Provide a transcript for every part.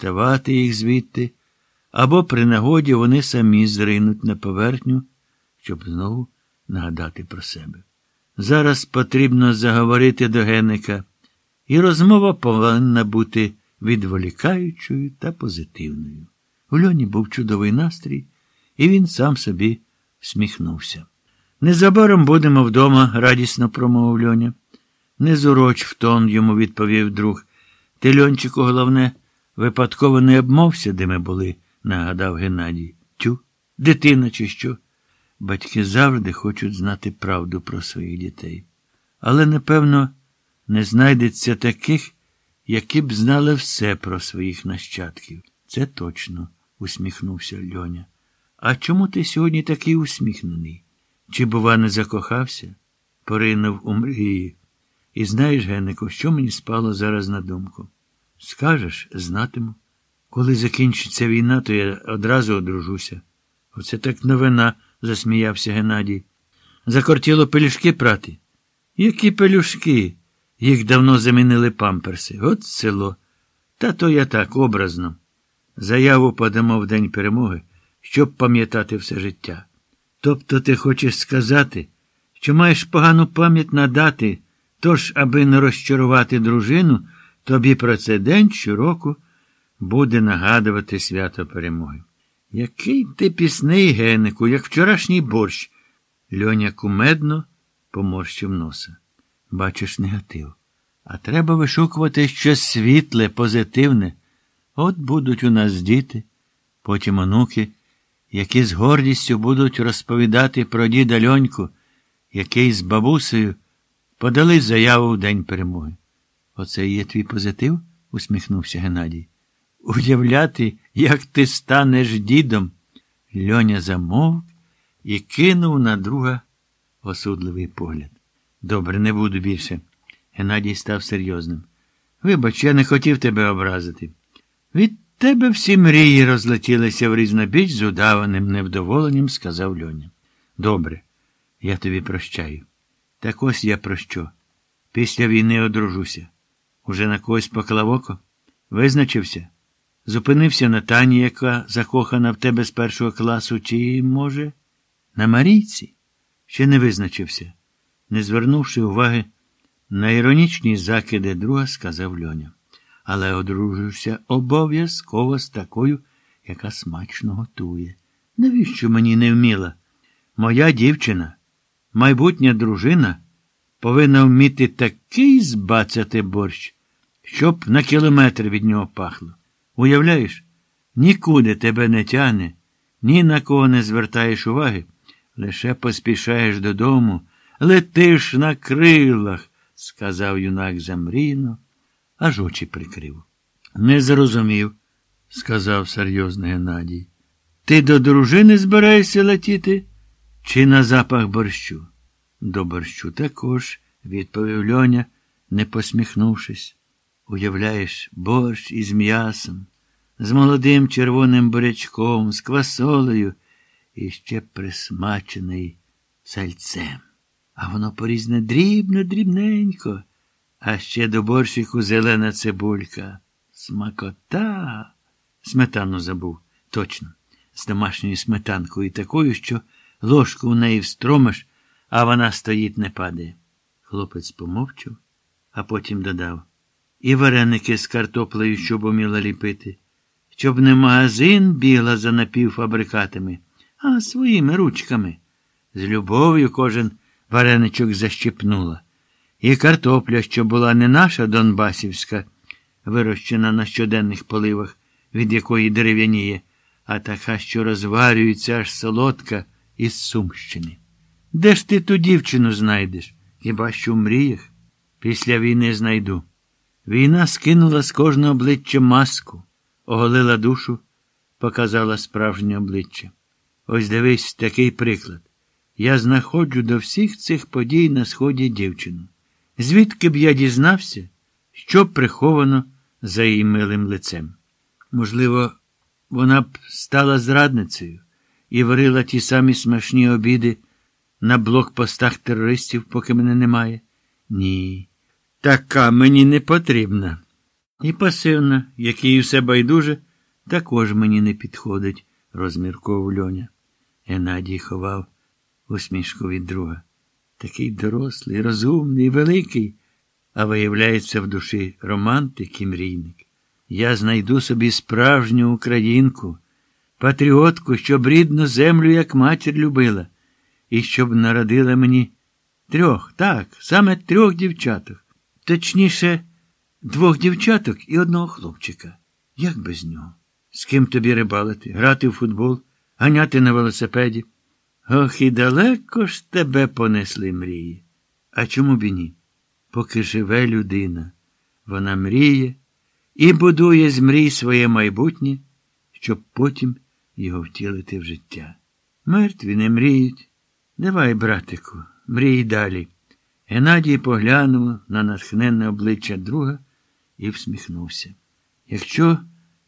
діставати їх звідти, або при нагоді вони самі зринуть на поверхню, щоб знову нагадати про себе. Зараз потрібно заговорити до Генника, і розмова повинна бути відволікаючою та позитивною. У льоні був чудовий настрій, і він сам собі всміхнувся. Незабаром будемо вдома, радісно промовив льоня. Не зуроч в тон йому відповів друг. Ти, льончику, головне, випадково не обмовся, де ми були, нагадав Геннадій. Тю, дитина, чи що? Батьки завжди хочуть знати правду про своїх дітей. Але, напевно, не знайдеться таких, які б знали все про своїх нащадків. Це точно, усміхнувся Льоня. А чому ти сьогодні такий усміхнений? Чи, бува, не закохався? Поринув у мрії. І знаєш, Генико, що мені спало зараз на думку? Скажеш, знатиму. Коли закінчиться війна, то я одразу одружуся. Оце так новина, засміявся Геннадій. Закортіло пелюшки прати. Які пелюшки? Їх давно замінили памперси. От село. Та то я так, образно. Заяву подамо в День перемоги, щоб пам'ятати все життя. Тобто ти хочеш сказати, що маєш погану пам'ять на дати, тож, аби не розчарувати дружину, тобі про це день щороку буде нагадувати свято перемоги. Який ти пісний, Генику, як вчорашній борщ. Льоня кумедно поморщив носа. Бачиш негатив. А треба вишукувати щось світле, позитивне. От будуть у нас діти, потім онуки, які з гордістю будуть розповідати про діда Льоньку, який з бабусею подали заяву в День перемоги. Оце є твій позитив? усміхнувся Геннадій. Уявляти, як ти станеш дідом. Льоня замовк і кинув на друга осудливий погляд. Добре, не буду більше. Геннадій став серйозним. Вибач, я не хотів тебе образити. Від тебе всі мрії розлетілися в різнобіч з удаваним невдоволенням, сказав Льоня. Добре, я тобі прощаю. Так ось я про що. Після війни одружуся. Уже на когось поклав око? Визначився? Зупинився на Тані, яка закохана в тебе з першого класу, чи, може, на Марійці? Ще не визначився. Не звернувши уваги на іронічні закиди друга, сказав Льоня. Але одружуюся обов'язково з такою, яка смачно готує. Навіщо мені не вміла? Моя дівчина, майбутня дружина, повинна вміти такий збацяти борщ, щоб на кілометр від нього пахло. Уявляєш, нікуди тебе не тяне, ні на кого не звертаєш уваги, лише поспішаєш додому, летиш на крилах, сказав юнак замрійно, аж очі прикрив. Не зрозумів, сказав серйозно Геннадій. Ти до дружини збираєшся летіти? Чи на запах борщу? До борщу також, відповів Льоня, не посміхнувшись. Уявляєш, борщ із м'ясом, з молодим червоним бурячком, з квасолею і ще присмачений сальцем. А воно порізне дрібно, дрібненько, а ще до борщику зелена цибулька. Смакота. Сметану забув, точно, з домашньою сметанкою такою, що ложку в неї встромиш, а вона стоїть не падає. Хлопець помовчав, а потім додав і вареники з картоплею, щоб уміла ліпити, щоб не магазин бігла за напівфабрикатами, а своїми ручками. З любов'ю кожен вареничок защипнула. І картопля, що була не наша Донбасівська, вирощена на щоденних поливах, від якої дерев'яніє, а така, що розварюється аж солодка із Сумщини. Де ж ти ту дівчину знайдеш? Хіба що в мріях? Після війни знайду. Війна скинула з кожного обличчя маску, оголила душу, показала справжнє обличчя. Ось дивись такий приклад. Я знаходжу до всіх цих подій на сході дівчину. Звідки б я дізнався, що приховано за її милим лицем? Можливо, вона б стала зрадницею і варила ті самі смачні обіди на блокпостах терористів, поки мене немає? Ні. Така мені не потрібна. І пасивна, який все байдуже, також мені не підходить, розмірковував Льоня. Геннадій ховав усмішку від друга. Такий дорослий, розумний, великий, а виявляється в душі романтик і мрійник. Я знайду собі справжню українку, патріотку, щоб рідну землю, як матір любила, і щоб народила мені трьох, так, саме трьох дівчаток. Точніше, двох дівчаток і одного хлопчика. Як без нього? З ким тобі рибалити, грати в футбол, ганяти на велосипеді? Ох, і далеко ж тебе понесли мрії. А чому б і ні? Поки живе людина, вона мріє і будує з мрій своє майбутнє, щоб потім його втілити в життя. Мертві не мріють. Давай, братику, мрій далі. Геннадій поглянув на натхненне обличчя друга і всміхнувся. Якщо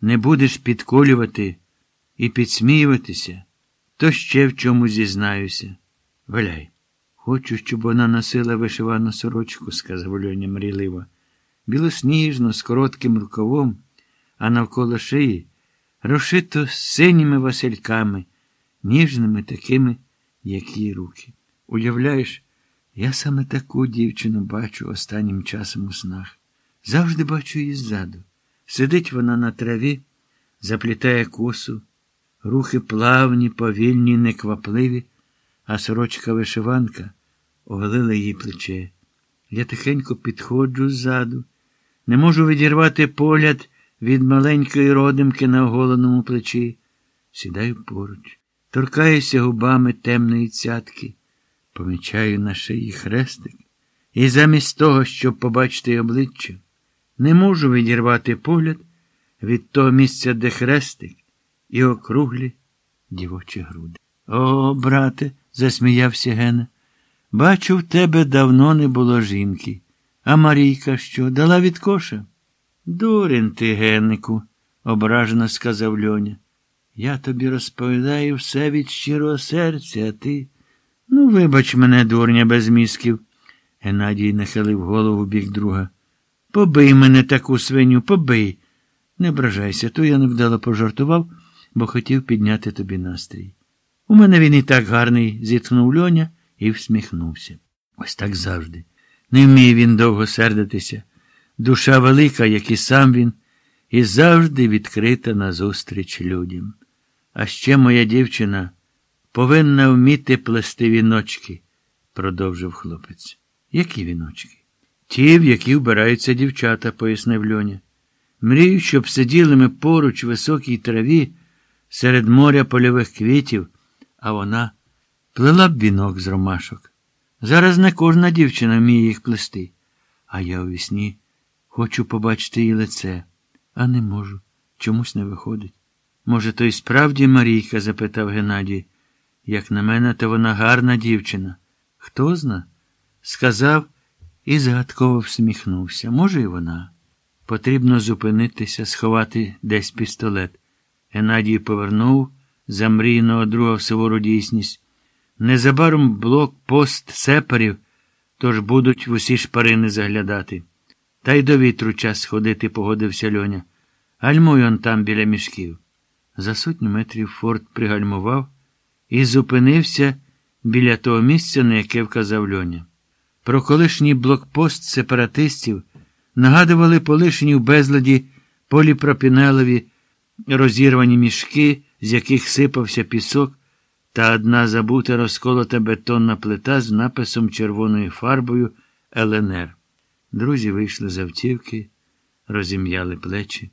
не будеш підколювати і підсміюватися, то ще в чому зізнаюся. Валяй. Хочу, щоб вона носила вишивану сорочку, сказав Льоня мрійливо. Білосніжно, з коротким рукавом, а навколо шиї розшито синіми васильками, ніжними такими, як її руки. Уявляєш, я саме таку дівчину бачу останнім часом у снах. Завжди бачу її ззаду. Сидить вона на траві, заплітає косу, рухи плавні, повільні, неквапливі, а сорочка вишиванка оголила її плече. Я тихенько підходжу ззаду, не можу відірвати погляд від маленької родимки на оголеному плечі. Сідаю поруч, торкаюся губами темної цятки, помічаю на шиї хрестик, і замість того, щоб побачити обличчя, не можу відірвати погляд від того місця, де хрестик, і округлі дівочі груди. О, брате, засміявся Гена. Бачу, в тебе давно не було жінки. А Марійка що, дала від коша? Дурень ти, Геннику, ображено сказав Льоня. Я тобі розповідаю все від щирого серця, а ти. Ну, вибач мене, дурня, без мізків. Геннадій нахилив голову бік друга. Побий мене таку свиню, побий. Не ображайся, то я невдало пожартував, бо хотів підняти тобі настрій. У мене він і так гарний, зітхнув Льоня і всміхнувся. Ось так завжди. Не вміє він довго сердитися. Душа велика, як і сам він, і завжди відкрита назустріч людям. А ще моя дівчина повинна вміти плести віночки, продовжив хлопець. Які віночки? Ті, в які вбираються дівчата, пояснив Льоня. Мрію, щоб сиділи ми поруч в високій траві серед моря польових квітів, а вона плела б вінок з ромашок. Зараз не кожна дівчина вміє їх плести, а я у вісні хочу побачити її лице, а не можу. Чомусь не виходить. Може, то й справді Марійка? запитав Геннадій. Як на мене, то вона гарна дівчина. Хто зна? Сказав і загадково всміхнувся. Може, і вона. Потрібно зупинитися, сховати десь пістолет. Геннадій повернув замрійного друга в сувору дійсність. Незабаром блок пост сепарів, тож будуть в усі шпарини заглядати. Та й до вітру час ходити, погодився льоня. Гальмуй он там біля мішків. За сотню метрів форт пригальмував і зупинився біля того місця, на яке вказав льоня. Про колишній блокпост сепаратистів нагадували полишені в безладі поліпропінелові розірвані мішки, з яких сипався пісок, та одна забута розколота бетонна плита з написом червоною фарбою ЛНР. Друзі вийшли з автівки, розім'яли плечі.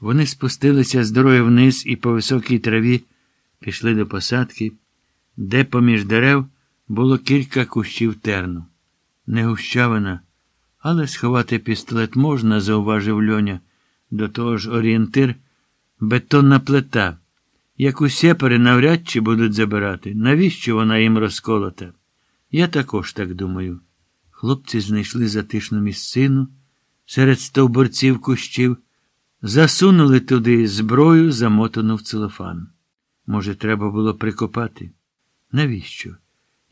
Вони спустилися з дороги вниз і по високій траві пішли до посадки, де поміж дерев було кілька кущів терну. Не гущавина, але сховати пістолет можна, зауважив льоня. До того ж орієнтир бетонна плита. Яку сепари навряд чи будуть забирати. Навіщо вона їм розколота? Я також так думаю. Хлопці знайшли затишну місцину серед стовбурців кущів, засунули туди зброю, замотану в целофан. Може, треба було прикопати? Навіщо?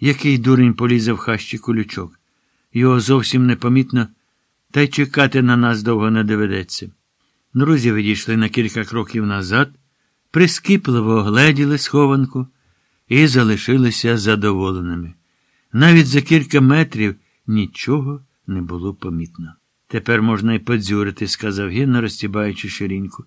Який дурень полізе в хащі колючок? Його зовсім непомітно, та й чекати на нас довго не доведеться. Друзі відійшли на кілька кроків назад, прискіпливо огледіли схованку і залишилися задоволеними. Навіть за кілька метрів нічого не було помітно. Тепер можна й подзюрити, сказав гідно, розтібаючи шириньку.